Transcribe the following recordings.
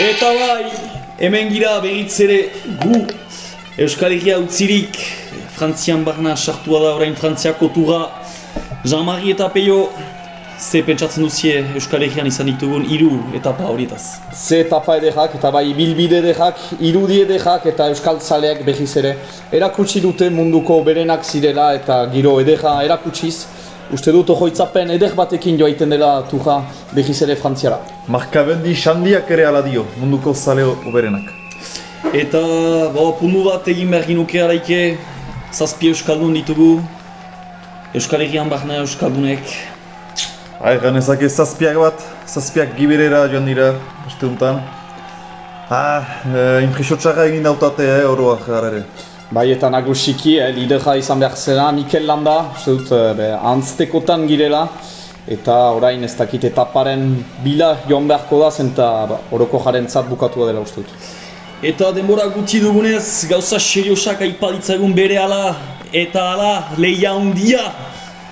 Eta bai, hemen gira berriz ere gu Euskal Herria utzirik. Frantzian barna sartua da orain Frantziako tuga Jean-Marie eta Peio Ze pentsatzen duzie Euskal Herrian izan ditugun hiru etapa horietaz? Ze etapa edekak eta bai bilbide edekak, irudi edekak eta euskal zaleak behiz ere. Erakutsi dute munduko berenak zirela eta giro edeka erakutsiz Uste dut ohoitzapen edek batekin joaiten dela tuja behiz ere frantziara. Markabendi xandiak ere ala dio, munduko zale oberenak. Eta bo, pundu bat egin behar ginuke araike Zazpi Euskaldun ditugu Euskal Herrian barna Euskaldunek Hai, ganezak ez zazpiak bat, zazpiak giberera joan dira, beste duntan. Ah, e, impresotxarra egin dautate, eh, oroak gara ere. Bai eta nagusiki, eh, lidera izan behar zela, Mikel Landa, uste dut, eh, antztekotan girela. Eta orain ez dakit etaparen bila joan beharko da zen eta ba, oroko jaren zat bukatu dela uste dut. Eta denbora gutxi dugunez, gauza seriosak aipalitzagun bere ala eta ala lehia handia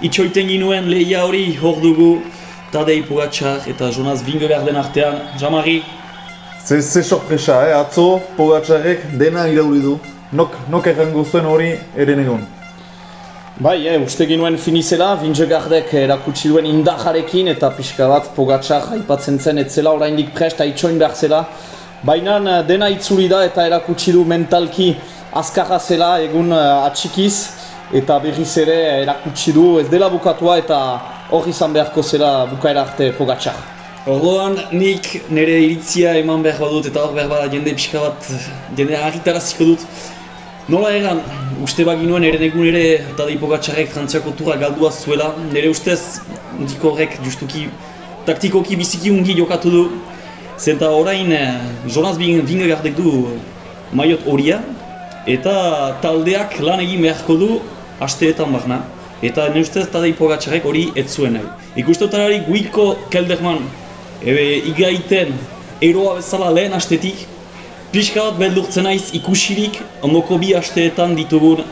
itxoiten ginuen lehia hori hor dugu Tadei Pogacar eta Jonas Vingegaarden artean, Jamari. Ze, ze sorpresa, eh, atzo, Pogacarrek dena irauli du. Nok, nok errango zuen hori eren egon. Bai, eh, uste ginuen finizela, Vingegaardek erakutsi duen indajarekin eta pixka bat Pogacar aipatzen zen etzela oraindik prest aitsoin behar zela. Baina eh, dena itzuli da eta erakutsi du mentalki azkarra zela egun uh, atxikiz eta berriz ere erakutsi du ez dela bukatua eta hor izan beharko zela bukaera arte Pogacar. Orduan nik nire iritzia eman behar badut eta hor behar bada jende pixka bat, jende argitaraziko dut. Nola egan, uste baginuen eren egun ere Tadei Pogacarrek frantziako tura galdua zuela. Nire ustez, diko horrek justuki taktikoki biziki ungi jokatu du. Zenta orain eh, Jonas Vingegaardek du maiot horia eta taldeak lan egin beharko du asteetan barna. Eta nire ustez Tadei Pogacarrek hori ez zuen nahi. Ikustotararik Guiko Kelderman ebe igaiten eroa bezala lehen astetik Pixka bat beldurtzen naiz ikusirik ondoko bi asteetan ditugun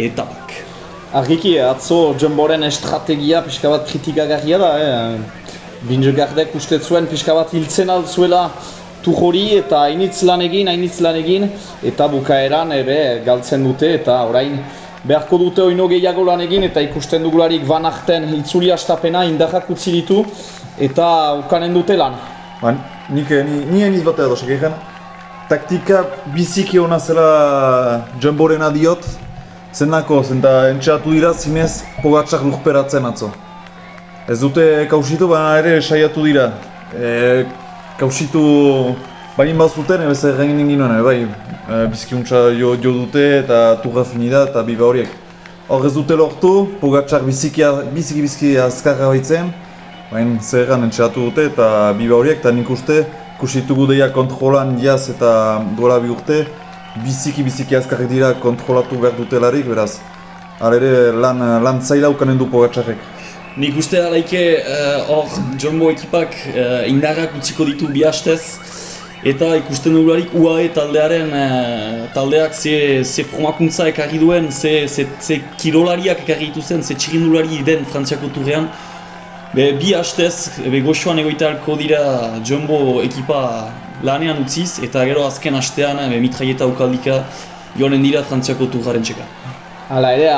etapak. Argiki, atzo Jumboren estrategia pixka bat kritikagarria da, eh? Vingegaardek uste zuen pixka bat hiltzen altzuela hori eta hainitz lan egin, hainitz lan egin eta bukaeran ebe galtzen dute eta orain beharko dute oino gehiago lan egin eta ikusten dugularik Van Achten itzuli astapena indarrak utzi ditu eta ukanen dute lan. Ba, nik, ni, ni eniz bat edo sekekan. Taktika biziki hona zela Jumborena diot, zenako, zenta entxatu dira zinez Pogatsak lujperatzen atzo. Ez dute kausitu, baina ere saiatu dira. E, kausitu bain bat zuten, ebez egin ginoen, bai, e, biziki untsa jo, jo dute eta turra finida eta biba horiek. Hor ez dute lortu, Pogatsak biziki biziki, biziki azkarra baitzen, baina zerran entxatu dute eta biba horiek, eta nik uste kusitugu deia kontrolan jaz eta duela bi urte, biziki biziki azkarrik dira kontrolatu behar dutelarik, beraz. Hala ere lan, lan zaila ukanen du Pogacarrek. Nik uste alaike hor uh, Jumbo ekipak uh, indarrak utziko ditu bi hastez eta ikusten dugularik UAE taldearen uh, taldeak ze, ze formakuntza ekarri duen, ze, ze, ze kirolariak ekarri dituzten, ze txirindulari den Frantziako turrean. Be, bi hastez, be, goxoan egoitalko dira Jumbo ekipa lanean utziz eta gero azken hastean be, mitraieta ukaldika joanen dira Frantziako turraren txeka. Hala ere,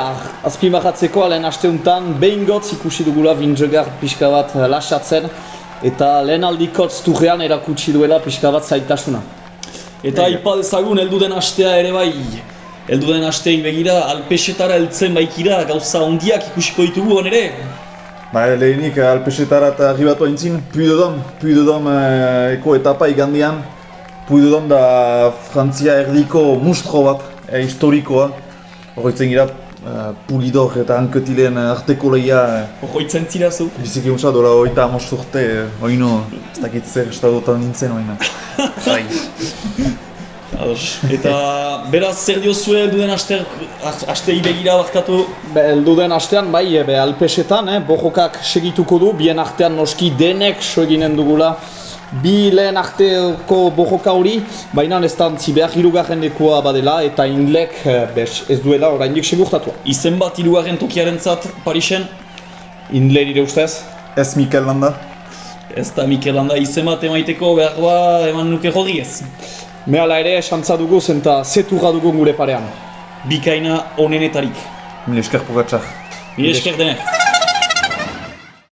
azpimarratzeko alen asteuntan behin gotz ikusi dugula Vingegaard pixka bat lasatzen eta lehen aldikotz turrean erakutsi duela pixka bat zaitasuna. Eta ipa dezagun heldu den astea ere bai, heldu den asteik begira alpesetara heltzen baikira gauza ondiak ikusiko ditugu hon ere. Ba, lehenik alpesetara eta arribatu aintzin, Puy de Dôme, Puy de Dôme eh, eko etapa igandian. Puy de Dôme da Frantzia erdiko mustro bat, eh, historikoa. Horretzen gira, uh, pulidor eta hanketilen arteko lehia. Horretzen zira zu? Biziki untsa dola oita amos urte, oino, ez dakit zer estadotan nintzen oina. eta beraz zer diozue elduden aste, aste begira barkatu? Be, elduden astean bai, be, alpesetan, eh, bojokak segituko du, bien artean noski denek so eginen dugula bi lehen arteko bojoka hori, baina ez da antzi behar hirugarren lekoa badela eta inglek bez, ez duela oraindik segurtatua. Izen bat hirugarren tokiaren zat, Parisen? Indler ire ustez? Ez Mikel Landa? Ez da Mikel Landa izemat emaiteko behar ba eman nuke Rodriguez. Mehala ere, xantza dugu zenta zeturra dugu gure parean. Bikaina onenetarik. Mil esker Pogacar. Mil esker denek.